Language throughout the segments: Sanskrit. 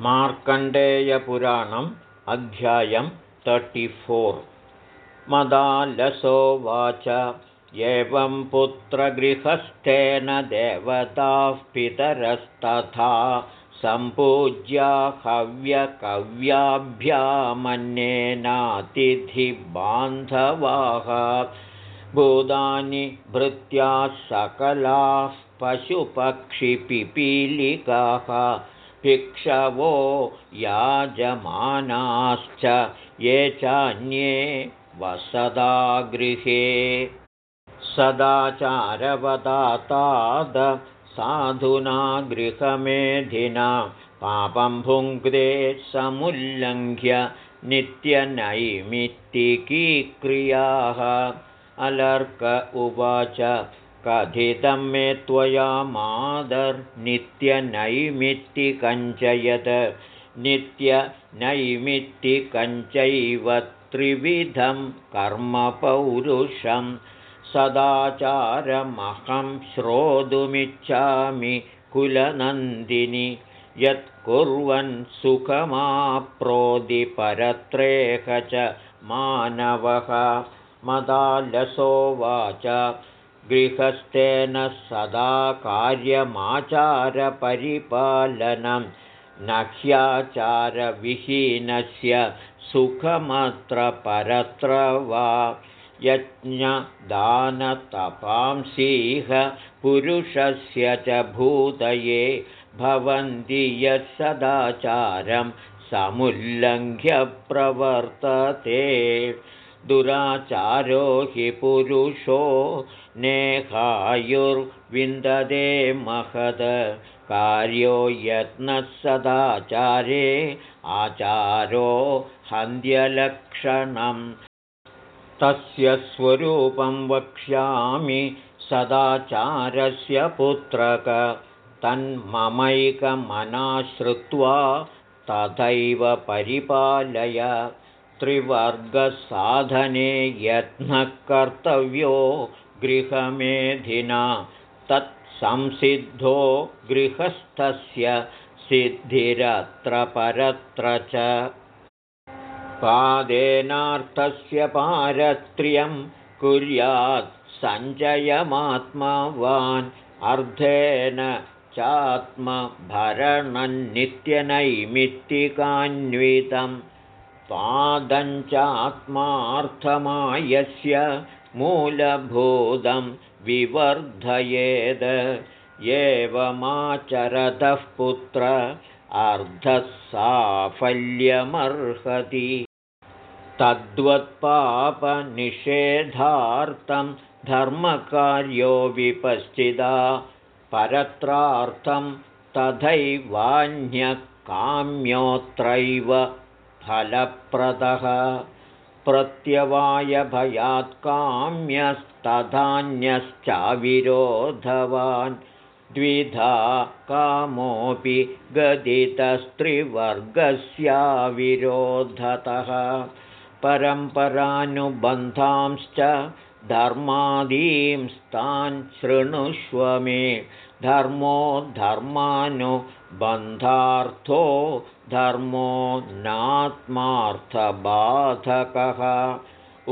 मार्कण्डेयपुराणम् अध्यायं तर्टिफोर् मदालसोवाच एवं पुत्रगृहस्थेन देवताः पितरस्तथा सम्पूज्या हव्यकव्याभ्यामन्येनातिथिबान्धवाः। भूतानि भृत्याः सकलाः पशुपक्षिपिपीलिकाः भिक्षवो याजमानाश्च ये चान्ये वसदा गृहे। सदाचारवदाताद साधुना गृहमेधिना पापं भुङ्क्ते समुल्लङ्घ्य नित्यनैमित्तिकीक्रियाः अलर्क उवाच कथितं मे त्वया मादर्नित्यनैमित्तिकञ्च यत् नित्यनैमित्तिकञ्चैव त्रिविधं कर्मपौरुषं सदाचारमहं श्रोतुमिच्छामि कुलनन्दिनि। यत्कुर्वन् सुखमाप्रोदिपरत्रेह च मानवः। मदालसोवाच गृहस्थेन सदा कार्यमाचारपरिपालनं न ह्याचारविहीनस्य सुखमत्र परत्र वा यज्ञदानतपांसीह पुरुषस्य च भूतये भवन्ति यत्सदाचारं समुल्लङ्घ्य प्रवर्तते दुराचारो हि पुरुषो नेहायुर्विन्ददे महद। कार्यो यत्नः सदाचारे आचारो हन्ध्यलक्षणं तस्य स्वरूपं वक्ष्यामि सदाचारस्य पुत्रक। तन्ममैकमनाश्रित्वा तथैव परिपालय त्रिवर्गसाधने यत्नः कर्तव्यो गृहमेधिना तत्संसिद्धो गृहस्थस्य सिद्धिरत्र परत्र च। पादेनार्थस्य पारत्र्यं कुर्यात् सञ्चयमात्मावान् अर्थेन चात्मभरणन्नित्यनैमित्तिकान्वितं पादञ्चात्मार्थमायस्य मूलभूतं विवर्धयेद। एवमाचरतः पुत्र अर्धः साफल्यमर्हति तद्वत्पापनिषेधार्थं धर्मकार्यो विपश्चिदा परत्रार्थं तथैवान्यकाम्योऽत्रैव फलप्रदः प्रत्यवायभयात्काम्यस्तधान्यश्चाविरोधवान् द्विधा कामोऽपि गदितस्त्रिवर्गस्याविरोधतः परम्परानुबन्धांश्च धर्मादींस्तान् शृणुष्व मे धर्मो धर्मानुबन्धार्थो धर्मो नात्मार्थबाधकः।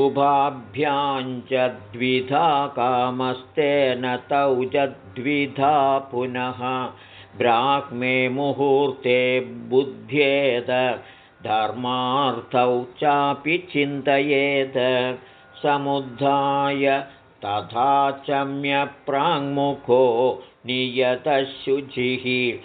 उभाभ्याञ्च द्विधा कामस्तेन तौ च द्विधा पुनः। ब्राह्मे मुहूर्ते बुध्येत धर्मार्थौ चापि चिन्तयेत् समुद्धाय तथा चम्यप्राङ्मुखो नियतशुचिः।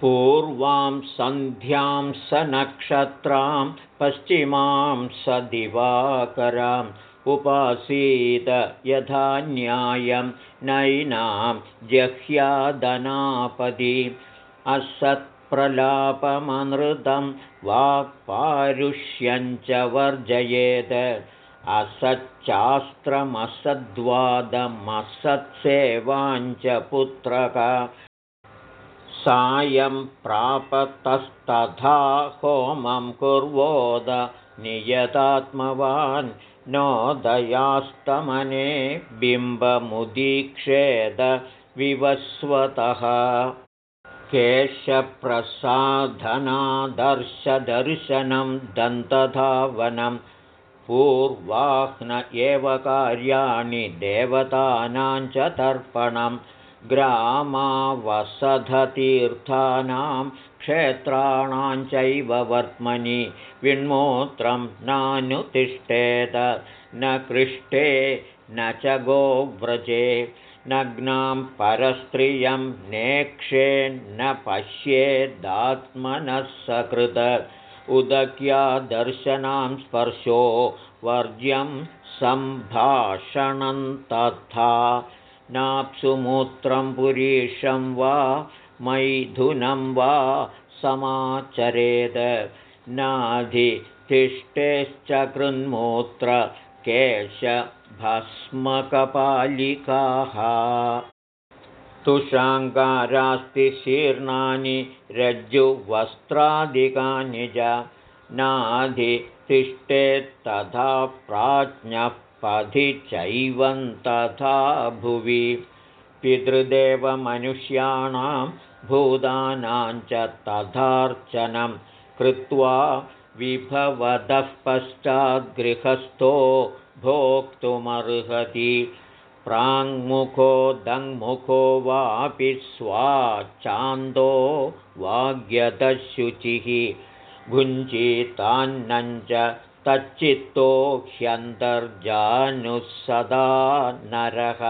पूर्वां सन्ध्यां स नक्षत्रां पश्चिमां स दिवाकराम्। उपासीत यथा न्यायं नैनां जह्यादनापदि। असत्प्रलापमनृतं वाक्पारुष्यञ्च वर्जयेत् असच्चास्त्रमसद्वादमसत्सेवाञ्च पुत्रक सायं प्रापतस्तथा होमं कुर्वोद नियतात्मवान् नोदयास्तमने बिम्बमुदीक्षेद विवस्वतः। केशप्रसाधनादर्शदर्शनं दन्तधावनं पूर्वाह्न एव कार्याणि देवतानां च तर्पणं। ग्रामावसधतीर्थानां क्षेत्राणां चैव वर्त्मनि विण्मोत्रं नानुतिष्ठेत। न कृष्टे न च गोव्रजे। नग्नां परस्त्रियं नेक्षेन्न पश्येदात्मनः सकृत उदक्या दर्शनां स्पर्शो वर्ज्यं सम्भाषणं तथा नाप्सुमूत्रं पुरीशं वा मैथुनं वा समाचरेद नाधितिष्ठेश्च कृन्मूत्र केशभस्मकपालिकाः तुषाङ्गारास्ति शीर्णानि रज्जुवस्त्रादिकानि च नाधितिष्ठेत्तथा प्राज्ञः पथि चैवं तथा भुवि। पितृदेवमनुष्याणां भूतानां च तथार्चनं कृत्वा विभवतः पश्चाद्गृहस्थो भोक्तुमर्हति प्राङ्मुखो दङ्मुखो वापि स्वाचान्दो वाग्यतशुचिः भुञ्जीतान्नञ्च तच्चित्तो ह्यन्तर्जानुः सदा नरः।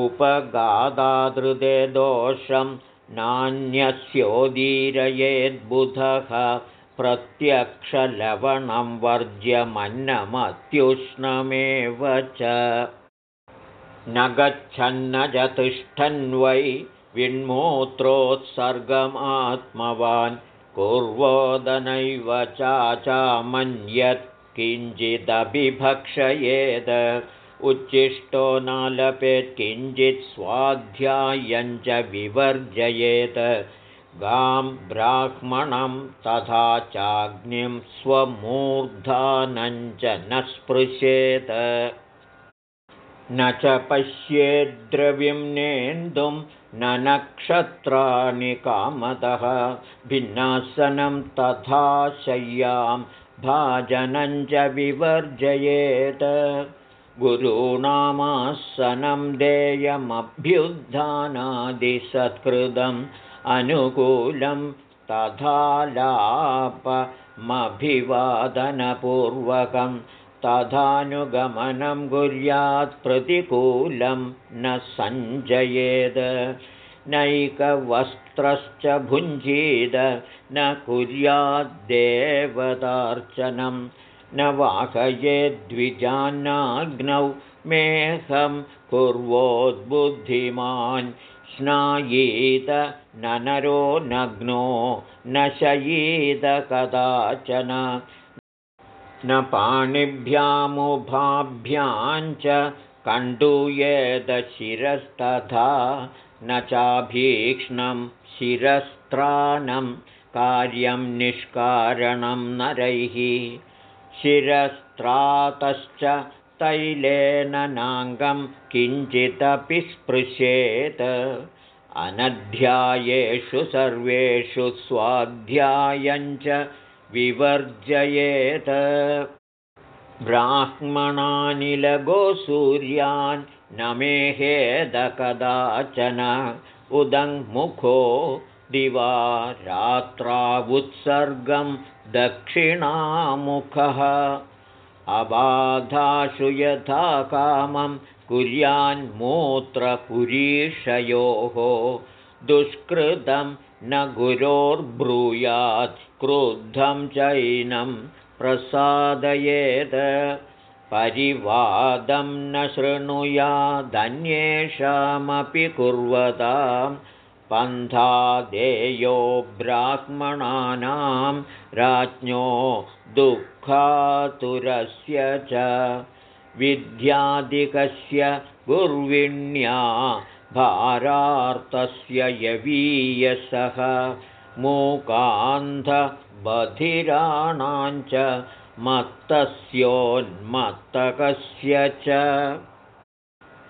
उपगादादृदे दोषं नान्यस्योदीरयेद्बुधः प्रत्यक्षलवणं वर्ज्यमन्नमत्युष्णमेव च न गच्छन्न च तिष्ठन्वै विण्मूत्रोत्सर्गमात्मवान्। कुर्वोदनैव चाचामन्यत् किञ्चिदभिभक्षयेद। उच्छिष्टो नालपेत् किञ्चित् स्वाध्यायञ्च विवर्जयेत्। गां ब्राह्मणं तथा चाग्निं स्वमूर्धानञ्च न स्पृशेत न च पश्येद्रविम्नेन्दुं न नक्षत्राणि कामतः भिन्नासनं तथा शय्यां भाजनं च विवर्जयेत्। गुरूणामासनं देयमभ्युद्धानादिसत्कृतम् अनुकूलं तथालापमभिवादनपूर्वकं तथानुगमनं कुर्यात् प्रतिकूलं न सञ्जयेद। नैकवस्त्रश्च भुञ्जीद न कुर्याद्देवतार्चनं न वाहयेद्विजानाग्नौ मेहं कुर्वोद्बुद्धिमान्। स्नायीत न नरो नग्नो न शयीत कदाचन न पाणिभ्यामुभाभ्याञ्च कण्डूयेदशिरस्तथा न चाभीक्ष्णं शिरस्त्राणं कार्यं निष्कारणं नरैः। शिरस्त्रातश्च तैलेन नाङ्गं किञ्चिदपि स्पृशेत्। अनध्यायेषु सर्वेषु स्वाध्यायञ्च विवर्जयेत्। ब्राह्मणानिलगोसूर्यान् न मेहेद कदाचन। उदङ्मुखो दिवा रात्रावुत्सर्गं दक्षिणामुखः। अबाधाशु यथा कामं कुर्यान्मूत्रपुरीषयोः दुष्कृतं न गुरोर्ब्रूयात् क्रुद्धं चैनं प्रसादयेत्। परिवादं न शृणुयादन्येषामपि कुर्वतां। पन्थादेयो ब्राह्मणानां राज्ञो दुःखातुरस्य च। विद्यादिकस्य गुर्विण्या भारार्तस्य यवीयसः मूकान्धबधिराणां च मत्तस्योन्मत्तकस्य च।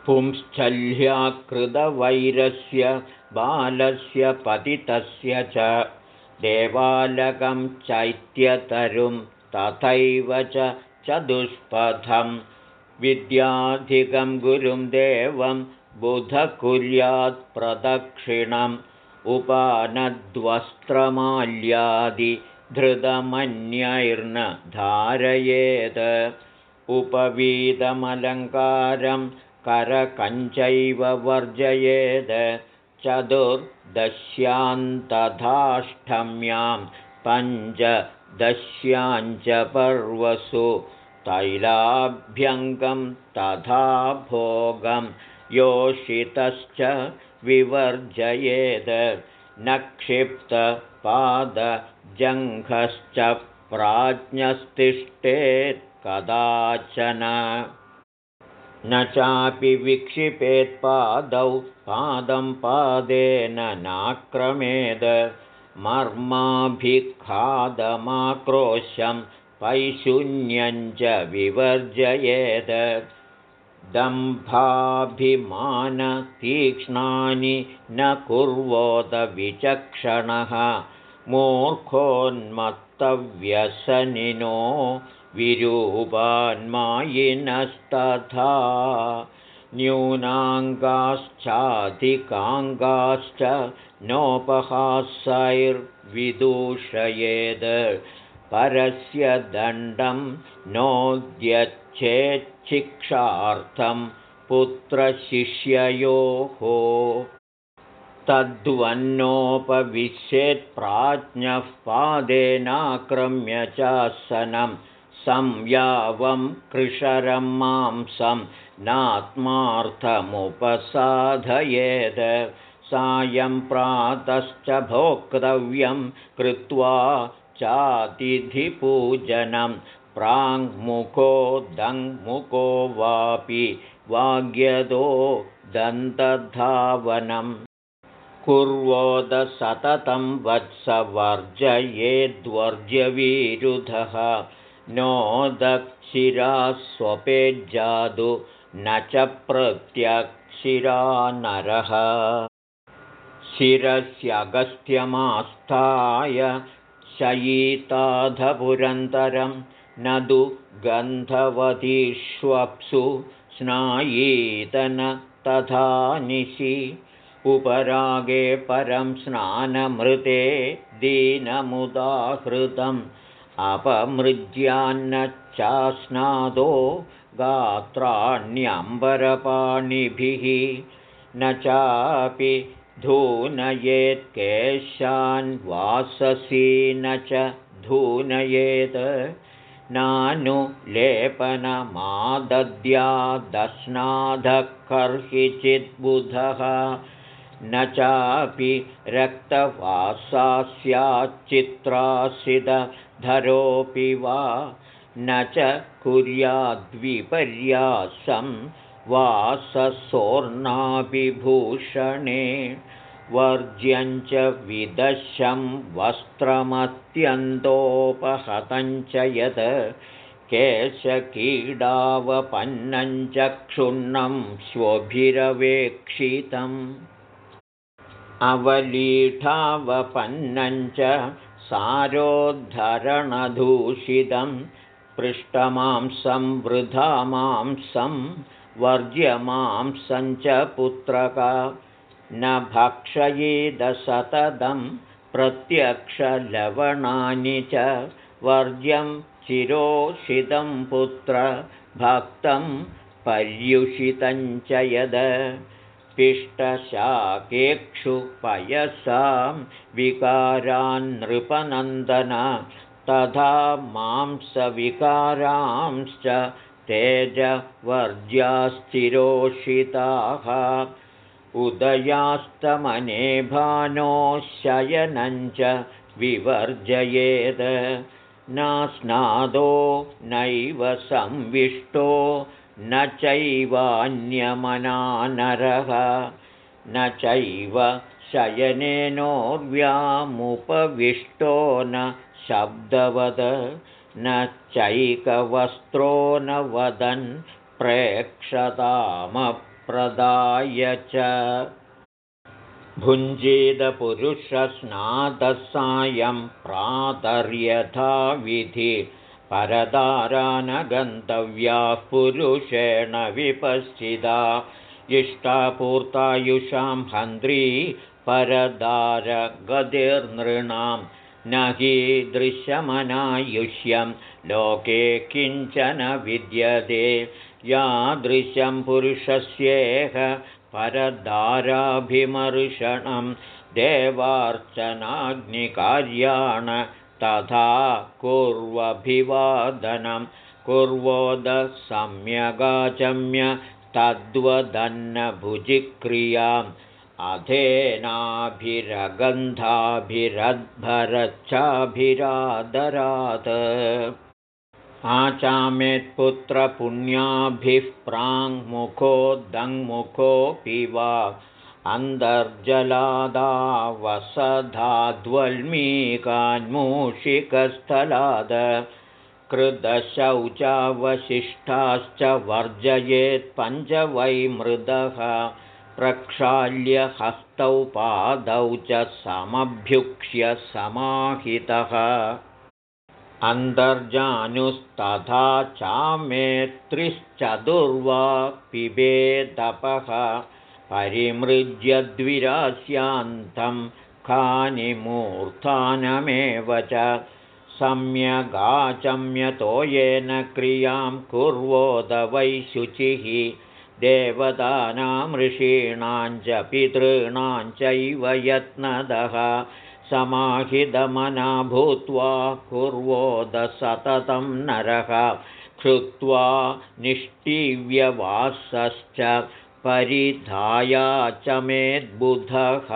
पुंश्चल्याकृतवैरस्य बालस्य पतितस्य च। देवालकं चैत्यतरुं तथैव च चतुष्पथं। विद्याधिकं गुरुं देवं बुधः कुर्यात् प्रदक्षिणम् उपानद्वस्त्रमाल्यादिधृतमन्यैर्न धारयेत्। उपवीतमलङ्कारं करकञ्चैव वर्जयेत्। चतुर्दश्यान्तधाष्टम्यां पञ्चदश्याञ्च पर्वसु तैलाभ्यङ्गं तथा भोगं योषितश्च विवर्जयेत् न क्षिप्तपादजङ्घश्च प्राज्ञस्तिष्ठेत् कदाचन। न चापि विक्षिपेत्पादौ पादं पादेन नाक्रमेद मर्माभिखादमाक्रोशं पैशून्यञ्च विवर्जयेत् दम्भाभिमानतीक्ष्णानि न कुर्वोदविचक्षणः मूर्खोन्मत्तव्यसनिनो विरूपान्मायिनस्तथा न्यूनाङ्गाश्चाधिकाङ्गाश्च नोपहासैर्विदूषयेद् परस्य दण्डं नोद्यच्छेच्छिक्षार्थं पुत्रशिष्ययोः। तद्वन्नोपविश्येत्प्राज्ञः पादेनाक्रम्य चासनं संयावं कृशरं मांसं नात्मार्थमुपसाधयेत् सायं प्रातश्च भोक्तव्यं कृत्वा चातिथिपूजनं प्राङ्मुखो दङ्मुखो वापि वाग्यदो दन्तधावनं कुर्वोदसततं वत्सवर्जयेद्वर्ज्यविरुधः नोदक्षिरास्वपेज्जादु न च प्रत्यक्षिरा नरः। शिरस्यगस्त्यमास्थाय शयीताधपुरन्तरं न तु गन्धवतीष्वप्सु स्नायीतन तथा निशि। उपरागे परं स्नानमृते दीनमुदाहृतम्। अपमृज्यान्न चास्नादो गात्राण्यम्बरपाणिभिः। न चापि धूनयेत्केशान् वाससी न च धूनयेत् नानुलेपनमादद्यादस्नाधकर्हिचिद्बुधः न चापि रक्तवासा स्याच्चित्रासिदधरोऽपि वा न च कुर्याद्विपर्यासं वाससोर्णाभिभूषणे वर्ज्यञ्च विदशं वस्त्रमत्यन्तोपहतञ्च यत् केशकीडावपन्नञ्च क्षुण्णं स्वभिरवेक्षितम्। अवलीठावपन्नञ्च सारोद्धरणदूषितं पृष्ठमांसं वृथा मांसं वर्ज्यमांसं च पुत्रका न भक्षयेदसततं प्रत्यक्षलवणानि च वर्ज्यं चिरोषितं पुत्र भक्तं पर्युषितञ्च यद। पिष्टशाकेक्षुपयसां विकारान्नृपनन्दन तथा मांसविकारांश्च तेजवर्ज्याश्चिरोषिताः उदयास्तमने भानो शयनञ्च विवर्जयेत्। नास्नादो नैव संविष्टो न चैवान्यमनानरः। न चैव शयनेनोर्व्यामुपविष्टो न शब्दवद। न चैकवस्त्रो न वदन् प्रेक्षतामप्रदाय च। भुञ्जीदपुरुषस्नातः सायं प्रातर्यथाविधि परदारा न गन्तव्याः पुरुषेण विपश्चिदा। इष्टापूर्तायुषां हन्त्री परदारगतिर्नृणां। न हि दृश्यमनायुष्यं। लोके किञ्चन विद्यते यादृशं पुरुषस्येह परदाराभिमर्शनं देवार्चनाग्निकार्याण तथा कुर्वभिवादनं कुर्वोद सम्यगाचम्य तद्वदन्नभुजिक्रियाम् अधेनाभिरगन्धाभिरद्भरच्छाभिरादरात् आचामेत्पुत्रपुण्याभिः प्राङ्मुखोदङ्मुखोऽपि वा अन्तर्जलादावसधाद्वल्मीकान्मूषिकस्थलाद कृदशौचावशिष्टाश्च वर्जयेत्पञ्च वै मृदः प्रक्षाल्य हस्तौ पादौ च समभ्युक्ष्य समाहितः अन्तर्जानुस्तथा चामेत्रिश्चतुर्वा पिबेदपः परिमृज्य द्विरास्यान्तं कानिमूर्धानमेव च सम्यगाचम्यतो येन क्रियां कुर्वोद वै शुचिः देवतानां ऋषीणां च पितॄणां चैव यत्नदः समाहितमना भूत्वा कुर्वोदसततं नरः क्षुत्वा निष्ठीव्यवासश्च परिधाया च मेद्बुधः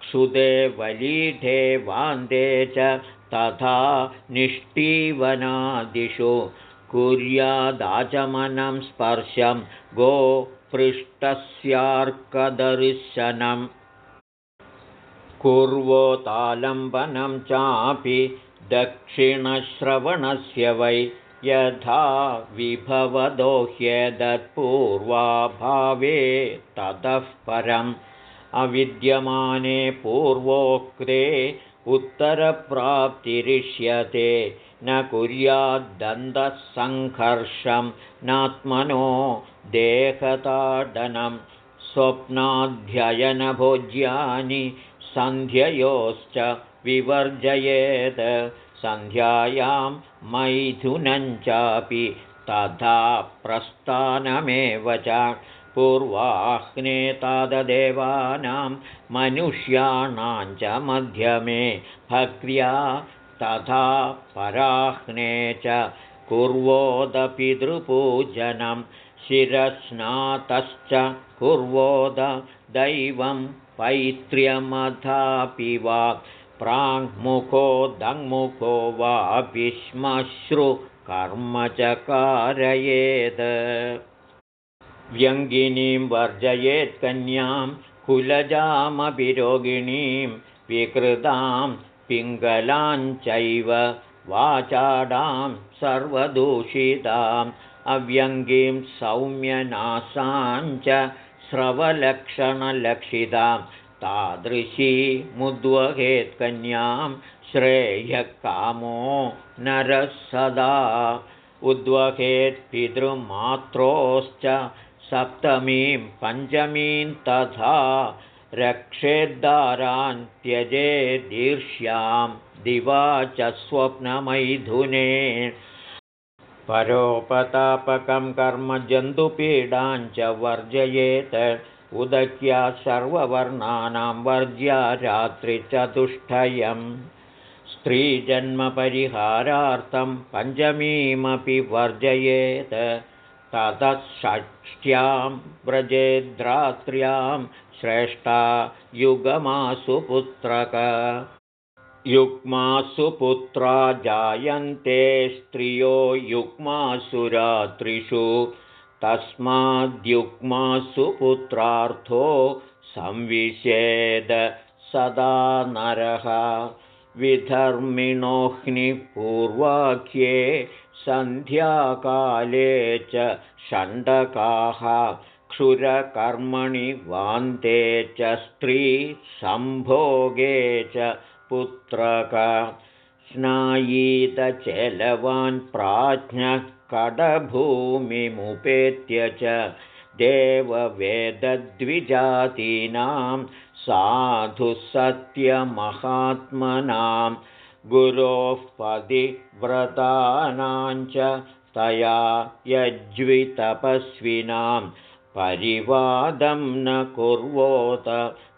क्षुदे वलीढे वान्दे च तथा निष्ठीवनादिषु कुर्यादाचमनं स्पर्शं गोपृष्टस्यार्कदर्शनम् कुर्वोतालम्बनं चापि दक्षिणश्रवणस्य वै यथा विभवदोह्येदत्पूर्वाभावे ततः परम् अविद्यमाने पूर्वोक्ते उत्तरप्राप्तिरिष्यते। न कुर्याद्दन्तसङ्घर्षं नात्मनो देहताडनं स्वप्नाध्ययनभोज्यानि सन्ध्ययोश्च विवर्जयेत्। सन्ध्यायां मैथुनञ्चापि तथा प्रस्थानमेव च। पूर्वाह्नेताददेवानां मनुष्याणां च मध्यमे भक्र्या तथा पराह्ने च कुर्वोदपितृपूजनं शिरस्नातश्च कुर्वोद दैवं पैत्र्यमथापि वा प्राङ्मुखो दङ्मुखो वापि श्मश्रुकर्म च कारयेत् व्यङ्गिनीं वर्जयेत् कन्यां कुलजामपि रोगिणीं विकृतां पिङ्गलाञ्चैव वाचाडां सर्वदूषिताम् अव्यङ्गीं सौम्यनासाञ्च स्रवलक्षणलक्षितां तादृशी मुद्वहेत्कन्यां श्रेयःकामो नरः सदा। उद्वहेत्पितृमात्रोश्च सप्तमीं पञ्चमीं तथा रक्षेद्दारान् त्यजेदीर्ष्यां दिवा च स्वप्नमैथुने परोपतापकं कर्म जन्तुपीडाञ्च वर्जयेत्। उदक्या सर्ववर्णानां वर्ज्या रात्रिचतुष्टयम्। स्त्रीजन्मपरिहारार्थं पञ्चमीमपि वर्जयेत्। ततः षष्ट्यां व्रजेद्रात्र्यां श्रेष्ठा युगमासु पुत्रक युग्मासु पुत्रा जायन्ते स्त्रियो युग्मासु रात्रिषु तस्माद्युग्मासु पुत्रार्थो संविशेद सदा नरः। विधर्मिणोऽह्निपूर्वाख्ये सन्ध्याकाले च षण्डकाः। क्षुरकर्मणि वान्ते च स्त्रीसम्भोगे च पुत्रक। स्नायीतचलवान् प्राज्ञः कडभूमिमुपेत्य च देववेदद्विजातीनां साधुसत्यमहात्मनां गुरोः पदिव्रतानां च तया यज्वितपस्विनां परिवादं न कुर्वोत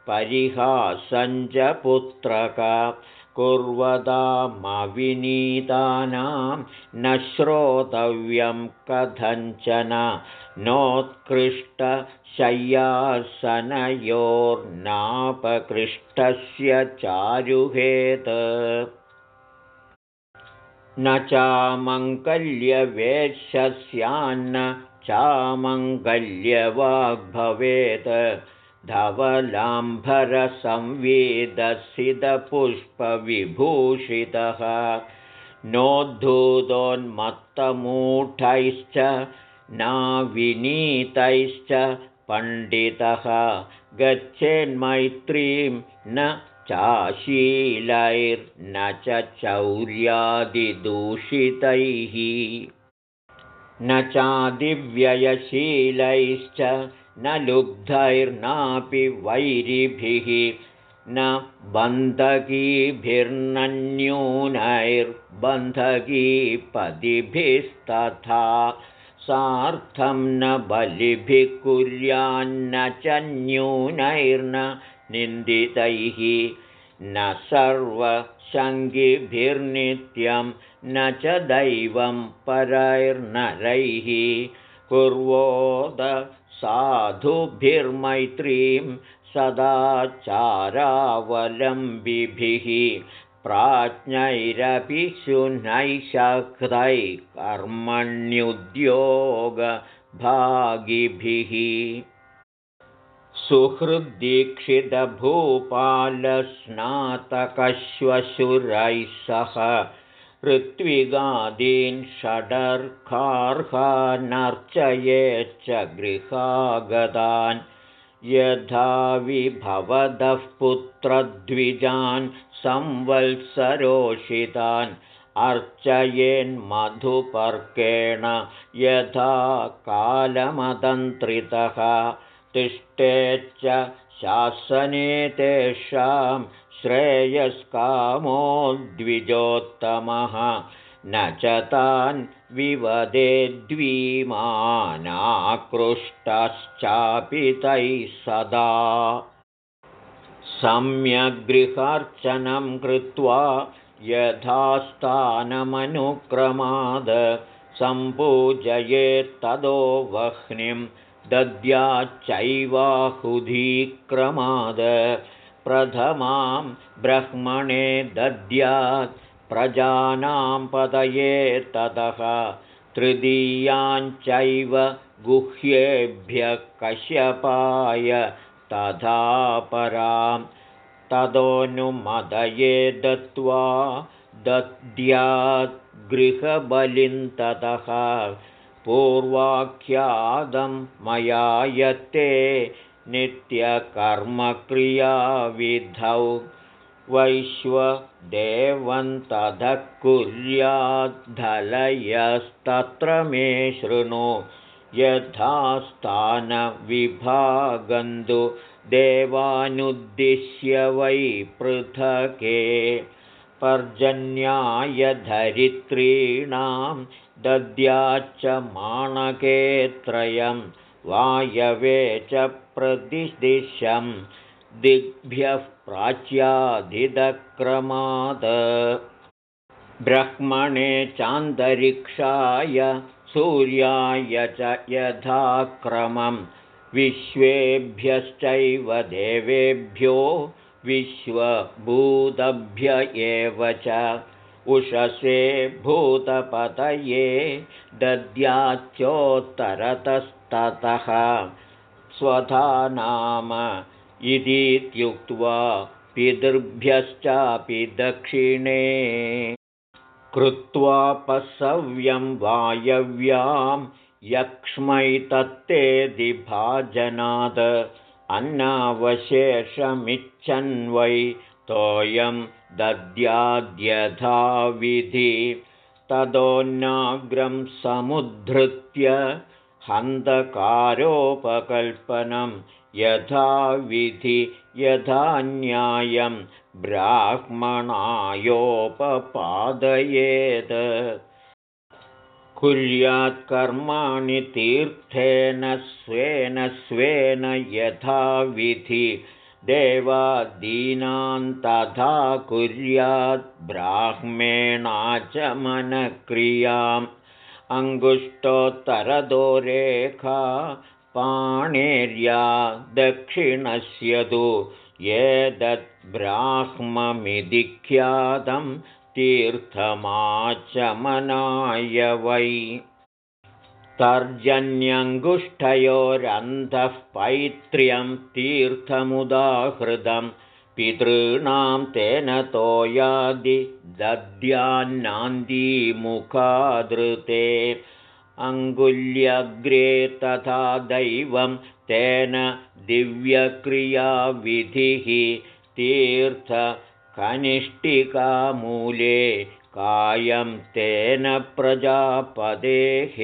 परिहासञ्च पुत्रक कुर्वदामविनीतानां न श्रोतव्यं कथञ्चन नोत्कृष्टशय्यासनयोर्नापकृष्टस्य चारुहेत। न चामङ्गल्यवेश्यस्यान्न चामङ्गल्यवाग्भवेत् धवलाम्भरसंवेदसिदपुष्पविभूषितः। नोद्धूतोन्मत्तमूढैश्च नाविनीतैश्च पण्डितः। गच्छेन्मैत्रीं न चाशीलैर्न च चौर्यादिदूषितैः न चादिव्ययशीलैश्च न लुब्धैर्नापि वैरिभिः न बन्धकीभिर्नन्यूनैर्बन्धकीपदिभिस्तथा सार्थं न बलिभिः कुर्यान्न च न्यूनैर्न निन्दितैः न सर्वशङ्गिभिर्नित्यं न च दैवं परैर्नरैः। कुर्वोद साधुभिर्मैत्रीं सदाचारावलम्बिभिः प्राज्ञैरपि कर्मण्युद्योगभागिभिः सुहृद्दीक्षितभूपालस्नातकश्वशुरैः सह ऋत्विगादीन् षडर्कार्हानर्चयेच्च गृहागतान् यथा विभवदः पुत्रद्विजान् संवत्सरोषितान् अर्चयेन्मधुपर्केण यथा कालमदन्त्रितः तिष्ठेच्च शासने तेषां श्रेयस्कामो द्विजोत्तमः न च तान् विवदेद्वीमानाकृष्टश्चापि तैः सदा। सम्यग्गृहार्चनं कृत्वा यथास्थानमनुक्रमाद सम्पूजयेत्तदो वह्निं दद्याच्चैवाहुधिक्रमाद। प्रथमां ब्रह्मणे दद्यात् प्रजानां पदये ततः तृतीयाञ्चैव गुह्येभ्यः कश्यपाय तथा परां तदोनुमदये दत्त्वा दद्यात् गृहबलिं ततः पूर्वाख्यादं मया यत्ते नित्यकर्मक्रियाविधौ। वैश्वदेवन्तधः कुर्याद्धलयस्तत्र मे शृणु। यथा स्थानविभागन्तु देवानुद्दिश्य वै पृथके। पर्जन्याय धरित्रीणां दद्याच्च माणके त्रयं वायवे च प्रतिदिशं दिग्भ्यः प्राच्याधिदक्रमाद। ब्रह्मणे चान्तरिक्षाय सूर्याय च यथाक्रमं विश्वेभ्यश्चैव देवेभ्यो विश्वभूतभ्य एव च उषसे भूतपतये दद्याच्चोत्तरतस्ततः स्वधा नाम इतीत्युक्त्वा पितृभ्यश्चापि दक्षिणे। कृत्वा पसव्यं वायव्यां यक्ष्मैतत्तेदिभाजनात् अन्नावशेषमिच्छन्वै तोयं दद्याद्यथाविधि तदोन्नाग्रं समुद्धृत्य हन्तकारोपकल्पनं यथाविधि यथा न्यायं ब्राह्मणायोपपादयेत् कुर्यात्कर्माणि तीर्थेन स्वेन स्वेन यथाविधि देवादीनां तथा ब्राह्मेणाचमनक्रियाम् अङ्गुष्ठोत्तरदोरेखा पाणेर्या दक्षिणस्य तु ब्राह्ममिति ख्यातं तीर्थमाचमनाय वै तर्जन्यङ्गुष्ठयोरन्धः पैत्र्यं तीर्थमुदाहृतं पितॄणां तेन तोयादि दद्यान्नान्दीमुखादृते। अङ्गुल्यग्रे तथा दैवं तेन दिव्यक्रियाविधिः तीर्थकनिष्ठिकामूले कायं तेन प्रजापदेः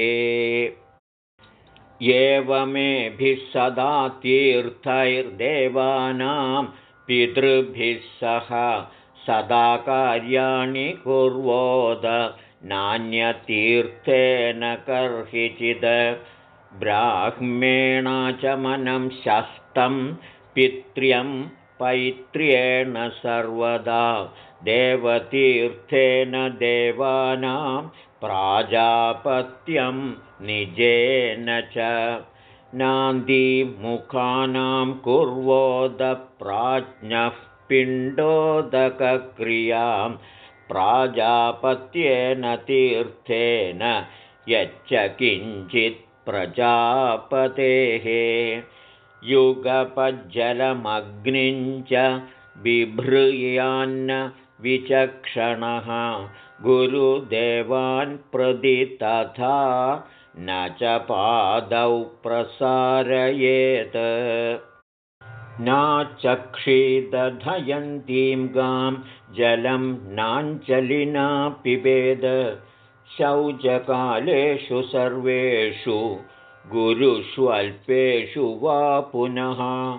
एवमेभिः सदा तीर्थैर्देवानां पितृभिः सह सदा कार्याणि कुर्वोद। नान्यतीर्थेन कर्हिचिद्। ब्राह्मेणाचमनं शस्तं पित्र्यं पैत्र्येण सर्वदा देवतीर्थेन देवानां प्राजापत्यं निजेन च। नान्दीमुखानां कुर्वोदप्राज्ञः पिण्डोदकक्रियां प्राजापत्येन तीर्थेन यच्च किञ्चित् प्रजापतेः। युगपज्जलमग्निञ्च बिभ्रूयान्न विचक्षणः। गुरुदेवान् प्रति तथा न च पादौ प्रसारयेत्। नाचक्षिदधयन्तीं गां जलं नाञ्चलिना पिबेद। शौचकालेषु सर्वेषु गुरुष्वल्पेषु वा पुनः।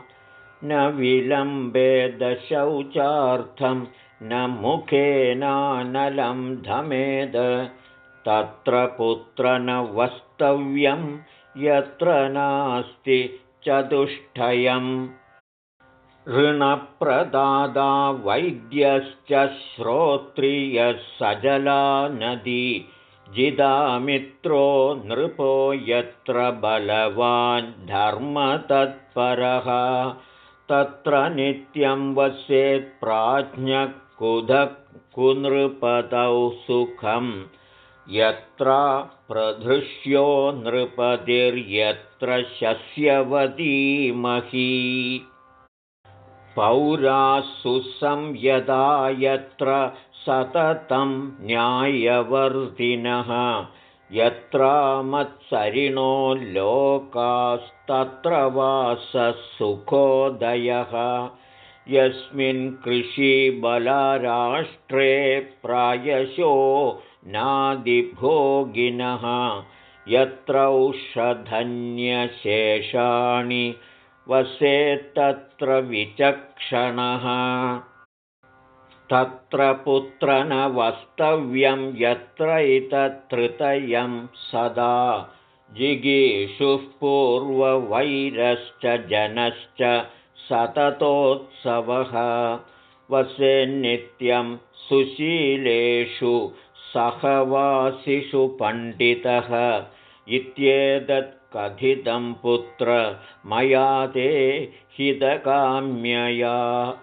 न विलम्बेदशौचार्थं न मुखेनानलं धमेद तत्र पुत्र न वस्तव्यं यत्र नास्ति चतुष्टयम्। ऋणप्रदादा वैद्यश्च श्रोत्रियः सजला नदी जिदामित्रो नृपो यत्र बलवान् धर्मतत्परः तत्र नित्यं वसेत्प्राज्ञकुधः कुनृपतौ सुखं यत्र प्रधृष्यो नृपतिर्यत्र शस्यवतीमही पौरासुसंयदा यत्र सततं न्यायवर्तिनः यत्र मत्सरिणो लोकास्तत्र वाससुखोदयः यस्मिन् कृषिबलराष्ट्रे प्रायशो नादिभोगिनः यत्रौषधन्यशेषाणि वसेत्तत्र विचक्षणः। तत्र पुत्र न वस्तव्यं यत्रैतत्तृतयं सदा। जिगीषुः पूर्ववैरश्च जनश्च सततोत्सवः। वसेन्नित्यं सुशीलेषु सहवासिषु पण्डितः। इत्येतत् कथितं पुत्र मया ते हितकाम्यया।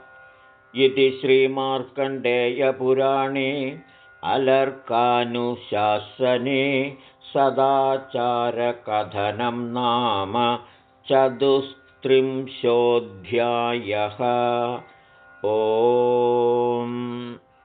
इति श्रीमार्कण्डेयपुराणे अलर्कानुशासने सदाचारकथनं नाम चतुस्त्रिंशोऽध्यायः ओ